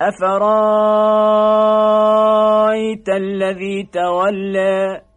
أفرأيت الذي تولى